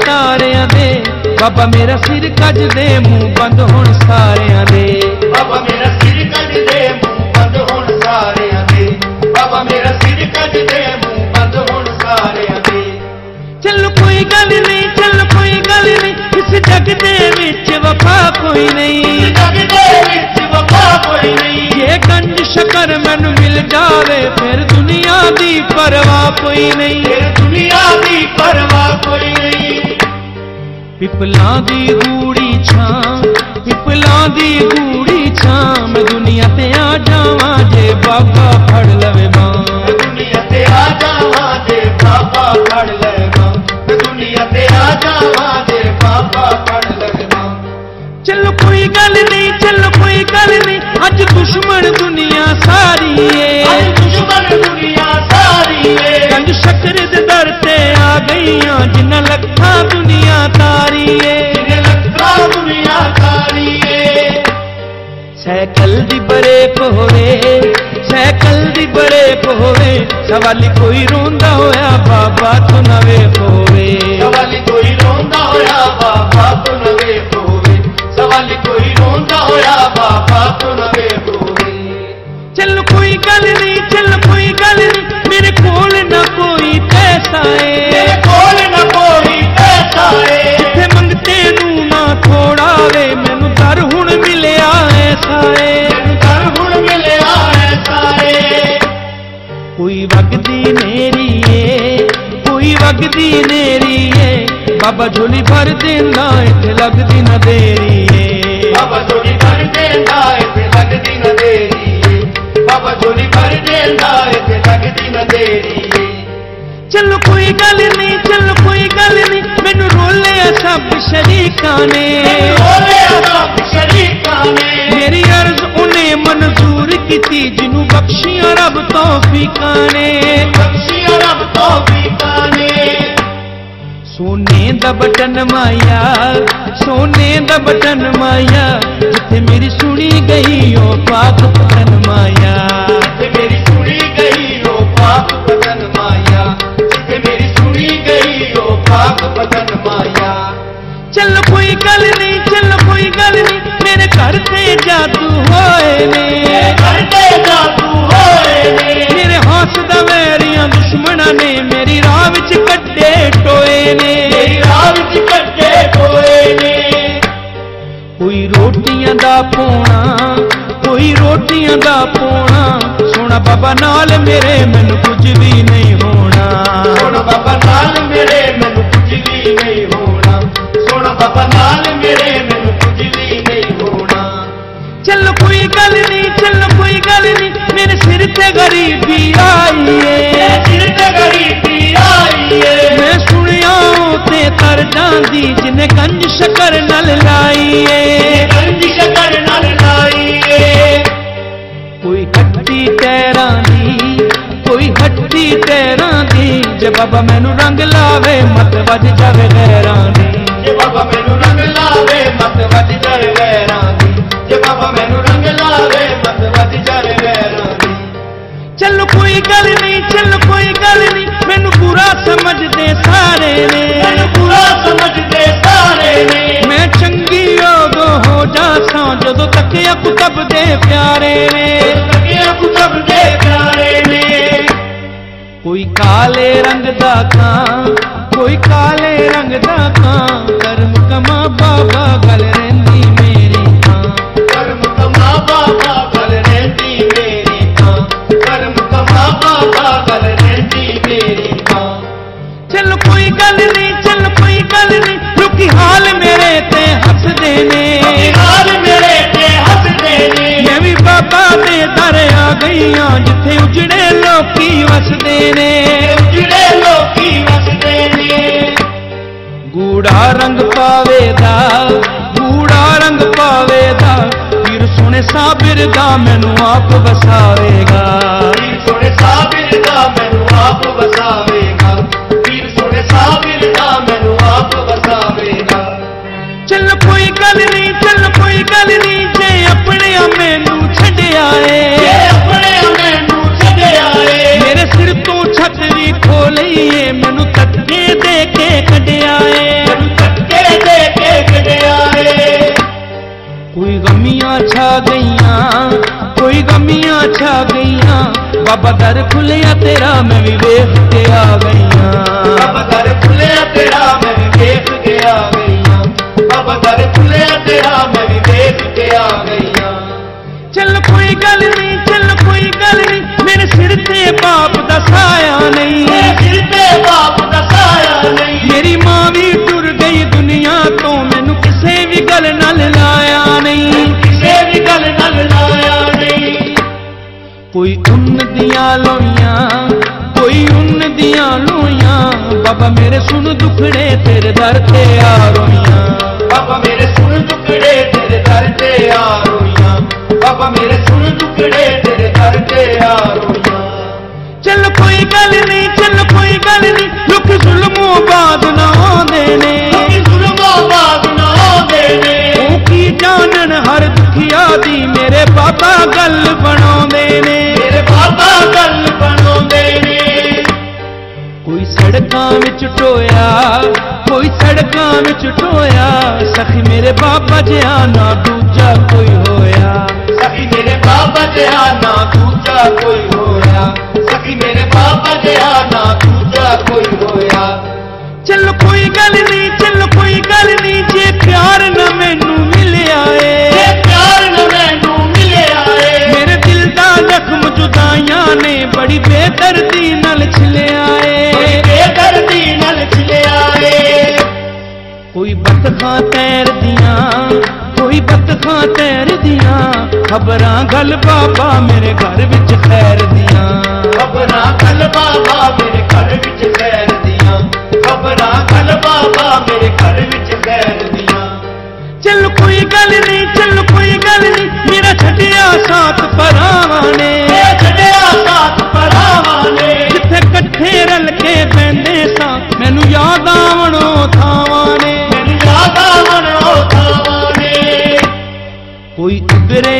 ਤਾਰਿਆਂ ਦੇ। ਬਾਬਾ ਮੇਰਾ ਸਿਰ ਕੱਜ ਦੇ ਮੂੰਹ ਬੰਦ ਹੁਣ ਸਾਰਿਆਂ ਦੇ। ਬਾਬਾ ਮੇਰਾ ਸਿਰ ਕੱਢ ਦੇ ਮੂੰਹ ਬੰਦ ਹੁਣ ਸਾਰਿਆਂ ਦੇ। ਬਾਬਾ ਮੇਰਾ ਸਿਰ ਕੱਢ ਦੇ ਮੂੰਹ ਬੰਦ ਹੁਣ ਸਾਰਿਆਂ ਦੇ। ਚੱਲ ਕੋਈ ਗੱਲ ਨਹੀਂ ਚੱਲ ਕੋਈ ਗੱਲ ਨਹੀਂ ਇਸ ਜੱਗ ਦੇ ਵਿੱਚ ਵਫਾ ਕੋਈ ਨਹੀਂ। ਜਗ ਦੇ ਵਿੱਚ ਵਫਾ ਕੋਈ ਨਹੀਂ। ਜੇ ਗੰਜ ਸ਼ਕਰ ਮੈਨੂੰ ਮਿਲ ਜਾਵੇ ਫਿਰ ਦੁਨੀਆ ਦੀ ਪਰਵਾਹ ਕੋਈ ਨਹੀਂ। ਫਿਰ ਦੁਨੀਆ ਦੀ ਪਰਵਾਹ ਕੋਈ ਨਹੀਂ। ਪਿਪਲਾਂ ਦੀ ਗੂੜੀ ਛਾਂ ਪਿਪਲਾਂ ਦੀ ਗੂੜੀ ਛਾਂ ਮੈਂ ਦੁਨੀਆ ਤੇ ਆ ਜਾਵਾਂ ਜੇ ਬਾਬਾ ਫੜ ਲਵੇ ਮਾਂ। ਦੁਨੀਆ ਤੇ ਆ ਜਾਵਾਂ ਜੇ ਬਾਬਾ ਫੜ ਲੈਵਾਂ ਮੈਂ। ਦੁਨੀਆ ਤੇ ਆ ਜਾਵਾਂ ਜੇ ਬਾਬਾ ਫੜ ਲੈਵਾਂ ਚੱਲ ਕੋਈ ਗੱਲ ਨਹੀਂ ਚੱਲ ਕੋਈ ਗੱਲ ਨਹੀਂ ਅੱਜ ਦੁਸ਼ਮਣ ਦੁਨੀਆ ਸਾਰੀ ਏ। ਆ ਗਈਆਂ ਜਿੰਨਾ ਲੱਖਾਂ ਦੁਨੀਆ ਤਾਰੀ ਏ ਜਿਹਨੇ ਲੱਖਾਂ ਦੁਨੀਆ ਸਾਰੀ ਏ ਸਾਈਕਲ ਦੀ ਬਰੇਕ ਹੋਵੇ ਸਾਈਕਲ ਦੀ ਬਰੇਕ ਹੋਵੇ ਸਵਾਲੀ ਕੋਈ ਰੋਂਦਾ ਹੋਇਆ ਬਾਬਾ ਤੂੰ ਨਵੇਂ ਹੋਵੇ ਬਾਬਾ ਝੋਲੀ ਭਰ ਦਿੰਦਾ ਇੱਥੇ ਲੱਗਦੀ ਨਾ ਦੇਰੀ ਏ ਬਾਬਾ ਜੋੜੀ ਭਰ ਦੇਂਦਾ ਇੱਥੇ ਲੱਗਦੀ ਨਾ ਦੇਰੀ ਏ ਬਾਬਾ ਜੋੜੀ ਭਰ ਦੇਂਦਾ ਇੱਥੇ ਲੱਗਦੀ ਨਾ ਦੇਰੀ ਏ ਚੱਲ ਕੋਈ ਗੱਲ ਨਹੀਂ ਚੱਲ ਕੋਈ ਗੱਲ ਨਹੀਂ ਮੈਨੂੰ ਰੋਲਿਆ ਸਭ ਸ਼ਰੀਕਾਂ ਨੇ। ਬੋਲਿਆ ਰੱਬ ਸ਼ਰੀਕਾਂ ਨੇ। ਮੇਰੀ ਅਰਜ਼ ਉਹਨੇ ਮਨਜ਼ੂਰ ਕੀਤੀ ਜਿਹਨੂੰ ਬਖਸ਼ੀਆਂ ਰੱਬ ਤੌਫੀਕਾਂ ਨੇ। ਬਖਸ਼ੀਆਂ ਸੋਨੇ ਦਾ ਬਟਨ ਮਾਇਆ ਸੋਨੇ ਦਾ ਬਟਨ ਮਾਇਆ ਜਿੱਥੇ ਮੇਰੀ ਸੁਣੀ ਗਈ ਉਹ ਪਾਕ ਬਟਨ ਮਾਇਆ। ਤੇ ਮੇਰੀ ਸੁਣੀ ਗਈ ਉਹ ਪਾਕ ਬਦਨ ਮਾਇਆ। ਤੇ ਮੇਰੀ ਸੁਣੀ ਗਈ ਉਹ ਪਾਕ ਬਦਨ ਮਾਇਆ। ਚੱਲ ਕੋਈ ਗੱਲ ਨਹੀਂ ਚੱਲ ਕੋਈ ਗੱਲ ਨਹੀਂ ਮੇਰੇ ਘਰ ਤੇ ਜਾਦੂ ਹੋਏ ਨੇ। ਕਰਦੇ ਜਾਦੂ ਹੋਏ ਨੇ। ਮੇਰੇ ਹੱਸਦਾ ਵੈਰੀਆਂ ਦੁਸ਼ਮਣਾਂ ਨੇ ਮੇਰੀ ਰਾਹ ਵਿੱਚ ਕੱਢੇ ਰੋਟੀਆਂ ਦਾ ਪੋਣਾ ਕੋਈ ਰੋਟੀਆਂ ਦਾ ਪੋਣਾ। ਸੋਹਣਾ ਬਾਬਾ ਨਾਲ ਮੇਰੇ ਮੈਨੂੰ ਕੁਝ ਵੀ ਨਹੀਂ ਹੋਣਾ। ਸੋਣਾ ਬਾਬਾ ਨਾਲ ਮੇਰੇ ਮੈਨੂੰ ਕੁਝ ਵੀ ਨਹੀਂ ਹੋਣਾ। ਸੋਣਾ ਬਾਬਾ ਨਾਲ ਮੇਰੇ ਮੈਨੂੰ ਕੁਝ ਵੀ ਨਹੀਂ ਹੋਣਾ। ਚੱਲ ਕੋਈ ਗੱਲ ਨਹੀਂ ਚੱਲ ਕੋਈ ਗੱਲ ਨਹੀਂ ਮੇਰੇ ਸਿਰ ਤੇ ਗਰੀਬੀ ਆਈ ਏ। ਸਿਰ ਤੇ ਗਰੀਬੀ ਆਈ ਏ। ਮੈਂ ਸੁਣਿਆ ਤੇ ਤਰ ਜਾਂਦੀ ਜਿਨੇ ਕੰਜ ਸ਼ਕਰ ਜੇ ਬਾਬਾ ਮੈਨੂੰ ਰੰਗ ਲਾਵੇ ਮਤ ਵੱਜ ਜਾਵੇ ਗੈਰਾਂ ਦੀ। ਜੇ ਬਾਬਾ ਮੈਨੂੰ ਰੰਗ ਲਾਵੇ ਮਤ ਵੱਜ ਜਾਏ ਵੈਰਾਂ ਦੀ। ਜੇ ਬਾਬਾ ਮੈਨੂੰ ਰੰਗ ਲਾਵੇ ਮਤ ਵੱਜ ਜਾਏ ਵੈਰਾਂ ਦੀ। ਚੱਲ ਕੋਈ ਗੱਲ ਨਹੀਂ ਚੱਲ ਕੋਈ ਗੱਲ ਨਹੀਂ ਮੈਨੂੰ ਬੁਰਾ ਸਮਝਦੇ ਸਾਰੇ ਨੇ। ਮੈਨੂੰ ਪੂਰਾ ਸਮਝਦੇ ਸਾਰੇ ਨੇ। ਮੈਂ ਚੰਗੀ ਉਦੋਂ ਹੋ ਜਾਸਾਂ ਜਦੋਂ ਤੱਕ ਅਕਤਬ ਦੇ ਪਿਆਰੇ ਨੇ। ਕਾਲੇ ਰੰਗ ਦਾ ਕਾਂ ਕੋਈ ਕਾਲੇ ਰੰਗ ਦਾ ਕਾਂ ਕਰਮ ਕਮਾ ਬਾਬਾ ਗਲ ਰਹਿੰਦੀ ਮੇਰੀ ਕਾਂ ਕਰਮ ਕਮਾ ਬਾਬਾ ਗਲ ਰਹਿੰਦੀ ਮੇਰੀ ਥਾਂ। ਕਰਮ ਕਮਾ ਬਾਬਾ ਗਲ ਰਹਿੰਦੀ ਮੇਰੀ ਥਾਂ। ਚੱਲ ਕੋਈ ਗੱਲ ਨਹੀਂ ਚੱਲ ਕੋਈ ਗੱਲ ਨਹੀਂ ਲੋਕੀ ਹਾਲ ਮੇਰੇ ਤੇ ਹੱਸਦੇ ਨੇ। ਹਾਲ ਮੇਰੇ ਤੇ ਹੱਸਦੇ ਨੇ। ਮੈਂ ਵੀ ਬਾਬਾ ਦੇ ਦਰ ਆ ਗਈਆਂ ਜਿੱਥੇ ਉਜੜੇ ਵਸਦੇ ਨੇ। ਜਿਹੜੇ ਲੋਕੀ ਵਸਦੇ ਨੇ। ਗੂੜਾ ਰੰਗ ਪਾਵੇ ਦਾ ਗੂੜਾ ਰੰਗ ਪਾਵੇ ਦਾ ਵੀਰ ਸੋਹਣੇ ਸਾਬਿਰ ਦਾ ਮੈਨੂੰ ਆਪ ਵਸਾਵੇਗਾ। ਵੀਰ ਸੋਹਣੇ ਸਾਬਿਰ ਦਾ ਮੈਨੂੰ ਆਪ ਵਸਾਵੇਗਾ। ਵੀਰ ਸੋਹਣੇ ਸਾਬਿਰ ਬਾਬਾ ਦਰ ਖੁੱਲਿਆ ਤੇਰਾ ਮੈਂ ਵੀ ਵੇਖ ਕੇ ਆ ਗਈਆਂ। ਬਾਬਾ ਦਰ ਖੁੱਲਿਆ ਤੇਰਾ ਮੈਂ ਵੀ ਵੇਖ ਕੇ ਆ ਗਈਆਂ। ਬਾਬਾ ਦਰ ਖੁੱਲਿਆ ਤੇਰਾ ਮੈਂ ਵੀ ਵੇਖ ਕੇ ਆ ਗਈ ਕੋਈ ਉੱਨ ਦੀਆਂ ਲੋਈਆਂ, ਕੋਈ ਉੱਨ ਦੀਆਂ ਲੋਈਆਂ। ਬਾਬਾ ਮੇਰੇ ਸੁਣ ਦੁਖੜੇ ਤੇਰੇ ਦਰ ਤੇ ਆ ਰੋਈਆਂ। ਬਾਬਾ ਮੇਰੇ ਸੁਣ ਦੁਖੜੇ ਤੇਰੇ ਦਰ ਤੇ ਆ ਰੋਈਆਂ। ਬਾਬਾ ਮੇਰੇ ਸੁਣ ਦੁਖੜੇ ਤੇਰੇ ਦਰ ਤੇ ਆ ਰੋਈਆਂ। ਚੱਲ ਕੋਈ ਗੱਲ ਨਹੀਂ, ਚੱਲ ਕੋਈ ਗੱਲ ਨਹੀਂ। ਲੁਕ ਜ਼ੁਲਮੋਂ ਬਾਦ ਵਿੱਚ ਟੋਇਆ ਕੋਈ ਸੜਕਾਂ ਵਿੱਚ ਟੋਇਆ ਸਖੀ ਮੇਰੇ ਬਾਬਾ ਜਿਹਾ ਨਾ ਦੂਜਾ ਕੋਈ ਹੋਇਆ। ਸਖੀ ਮੇਰੇ ਬਾਬਾ ਜਿਹਾ ਨਾ ਦੂਜਾ ਕੋਈ ਹੋਇਆ। ਸਖੀ ਮੇਰੇ ਬਾਬਾ ਜਿਹਾ ਨਾ ਦੂਜਾ ਕੋਈ ਹੋਇਆ। ਚੱਲ ਕੋਈ ਗੱਲ ਬਤਖਾਂ ਤੈਰਦੀਆਂ ਕੋਈ ਬਤਖਾਂ ਤੈਰਦੀਆਂ। ਖਬਰਾਂ ਗੱਲ ਬਾਬਾ ਮੇਰੇ ਘਰ ਵਿੱਚ ਖੈਰ ਦੀਆਂ ਖਬਰਾਂ ਕੱਲ ਬਾਬਾ ਮੇਰੇ ਘਰ ਵਿੱਚ ਖੈਰ ਦੀਆਂ ਖਬਰਾਂ ਕੱਲ ਬਾਬਾ ਮੇਰੇ ਘਰ ਵਿੱਚ ਖੈਰ ਦੀਆਂ ਚੱਲ ਕੋਈ ਗੱਲ ਨਹੀਂ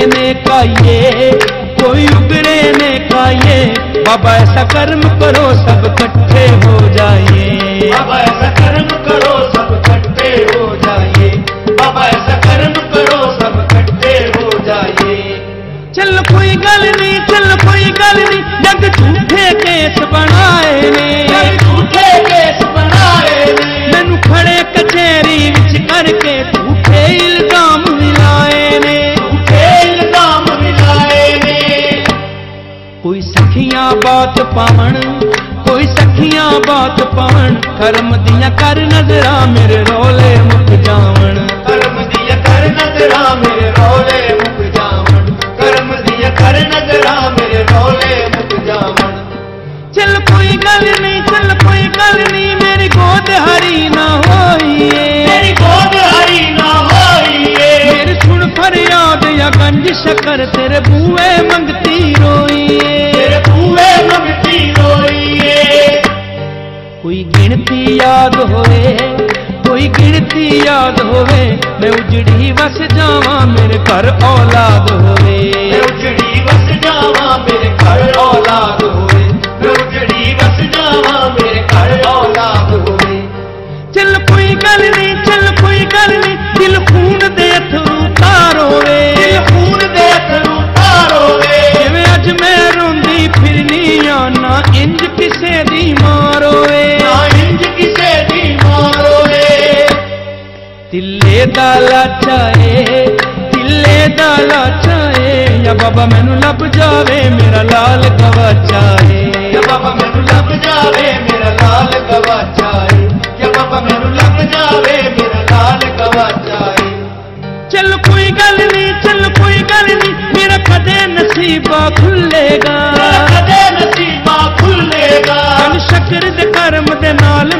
ਉਗਰੇ ਨੇ ਕਾਈਏ ਕੋਈ ਉਗਰੇ ਨੇ ਕਾਈਏ ਬਾਬਾ ਐਸਾ ਕਰਮ ਕਰੋ ਸਭ ਇਕੱਠੇ ਹੋ ਜਾਈਏ ਬਾਬਾ ਐਸਾ ਕਰਮ ਕਰੋ ਸਭ ਇਕੱਠੇ ਹੋ ਜਾਈਏ ਬਾਬਾ ਐਸਾ ਕਰਮ ਕਰੋ ਸਭ ਇਕੱਠੇ ਹੋ ਜਾਈਏ ਚੱਲ ਕੋਈ ਗੱਲ ਨਹੀਂ ਚੱਲ ਕੋਈ ਗੱਲ ਨਹੀਂ ਜੱਗ ਝੂਠੇ ਕੇਸ ਬਣਾਏ ਨੇ ਕਈ ਬਾਤ ਪਾਵਣ ਕੋਈ ਸਖੀਆਂ ਬਾਤ ਪਾਵਣ ਕਰਮ ਦੀਆਂ ਕਰ ਨਜ਼ਰਾਂ ਮੇਰੇ ਰੋਲੇ ਮੁੱਕ ਜਾਵਣ। ਕਰਮ ਦੀਆਂ ਕਰ ਨਜ਼ਰਾਂ ਮੇਰੇ ਰੋਲੇ ਮੁੱਕ ਜਾਵਣ। ਕਰਮ ਦੀਆਂ ਕਰ ਨਜ਼ਰਾਂ ਮੇਰੇ ਰੋਲੇ ਮੁੱਕ ਜਾਵਣ। ਚੱਲ ਕੋਈ ਗੱਲ ਨਹੀਂ ਚੱਲ ਕੋਈ ਗੱਲ ਨਹੀਂ ਮੇਰੀ ਗੋਦ ਹਰੀ ਨਾ ਹੋਈਏ। ਮੇਰੀ ਗੋਦ ਹਰੀ ਨਾ ਹੋਈਏ। ਮੇਰੀ ਸੁਣ ਫਰਿਆਦ ਜਾਂ ਗੰਜ ਸ਼ਕਰ ਤੇਰੇ ਬੂਏ ਮੰਗਤੀ ਰੋਈਏ। ਮੰਗਤੀ ਰੋਈਏ। ਕੋਈ ਗਿਣਤੀ ਯਾਦ ਹੋਵੇ ਕੋਈ ਗਿਣਤੀ ਯਾਦ ਹੋਵੇ ਮੈਂ ਉਜੜੀ ਵਸ ਜਾਵਾਂ ਮੇਰੇ ਘਰ ਔਲਾਦ ਹੋਵੇ। ਮੈਂ ਉਜੜੀ ਵਸ ਜਾਵਾਂ ਮੇਰੇ ਘਰ ਔਲਾਦ ਹੋਵੇ। ਮੈਂ ਉਜੜੀ ਵਸ ਜਾਵਾਂ ਮੇਰੇ ਘਰ ਔਲਾਦ ਹੋਵੇ। ਚੱਲ ਕੋਈ ਗੱਲ ਨਹੀਂ ਚੱਲ ਕੋਈ ਗੱਲ ਨਹੀਂ ਦਿਲ ਖੂਨ ਦੇ ਅਥਰੂ ਤਾਰੋਵੇ ਦਾ ਲਾਚਾ ਏ ਤਿੱਲੇ ਦਾ ਲਾਚਾ ਏ ਜਾਂ ਬਾਬਾ ਮੈਨੂੰ ਲੱਭ ਜਾਵੇ ਮੇਰਾ ਲਾਲ ਗਵਾਚਾ ਏ ਯਾ ਬਾਬਾ ਮੈਨੂੰ ਲੱਭ ਜਾਵੇ ਮੇਰਾ ਲਾਲ ਗਵਾਚਾ ਏ ਯਾ ਬਾਬਾ ਮੈਨੂੰ ਲੱਭ ਜਾਵੇ ਮੇਰਾ ਲਾਲ ਗਵਾਚਾ ਏ ਚੱਲ ਕੋਈ ਗੱਲ ਨਹੀਂ ਚੱਲ ਕੋਈ ਗੱਲ ਨਹੀਂ ਮੇਰਾ ਕਦੇ ਨਸੀਬਾ ਖੁੱਲੇਗਾ। ਕਦੇ ਨਸੀਬਾ ਖੁੱਲੇਗਾ। ਮਨ ਸ਼ਕਰ ਦੇ ਕਰਮ ਦੇ ਨਾਲ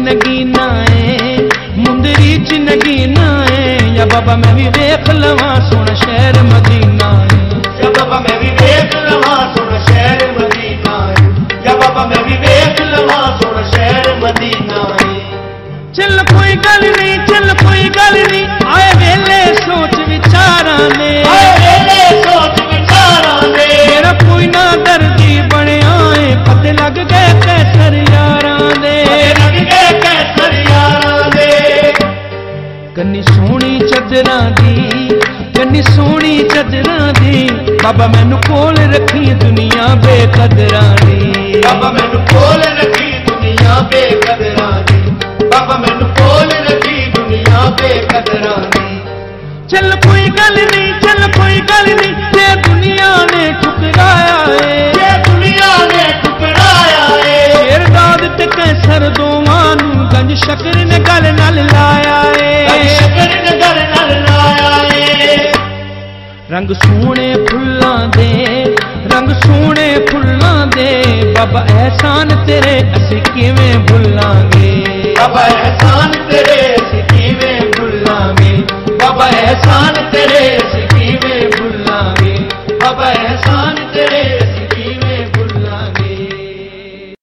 ਨਗੀਨਾ ਏ ਮੁੰਦਰੀ ਚ ਨਗੀਨਾ ਏ ਜਾਂ ਬਾਬਾ ਮੈਂ ਵੀ ਵੇਖ ਲਵਾਂ ਸੋਹਣਾ ਸ਼ਹਿਰ ਮਦੀਨਾ ਏ ਯਾ ਬਾਬਾ ਮੈਂ ਵੀ ਵੇਖ ਲਵਾਂ ਸੋਹਣਾ ਸ਼ਹਿਰ ਮਦੀਨਾ ਏ ਯਾ ਬਾਬਾ ਮੈਂ ਵੀ ਵੇਖ ਲਵਾਂ ਸੋਹਣਾ ਸ਼ਹਿਰ ਮਦੀਨਾ ਏ ਚੱਲ ਕੋਈ ਗੱਲ ਨਹੀਂ ਚੱਲ ਕੋਈ ਗੱਲ ਨਹੀਂ। ਬਾਬਾ ਮੈਨੂੰ ਕੋਲ ਰੱਖੀ ਦੁਨੀਆ ਬੇਕਦਰਾਂ ਰੰਗ ਸੋਹਣੇ ਫੁੱਲਾਂ ਦੇ, ਰੰਗ ਸੋਹਣੇ ਫੁੱਲਾਂ ਦੇ। ਬਾਬਾ ਐਸਾਨ ਤੇਰੇ, ਅਸੀਂ ਕਿਵੇਂ ਭੁੱਲਾਂਗੇ? ਬਾਬਾ ਐਸਾਨ ਤੇਰੇ, ਅਸੀਂ ਕਿਵੇਂ ਭੁੱਲਾਂਗੇ? ਬਾਬਾ ਐਸਾਨ ਤੇਰੇ, ਅਸੀਂ ਕਿਵੇਂ ਭੁੱਲਾਂਗੇ? ਬਾਬਾ ਐਸਾਨ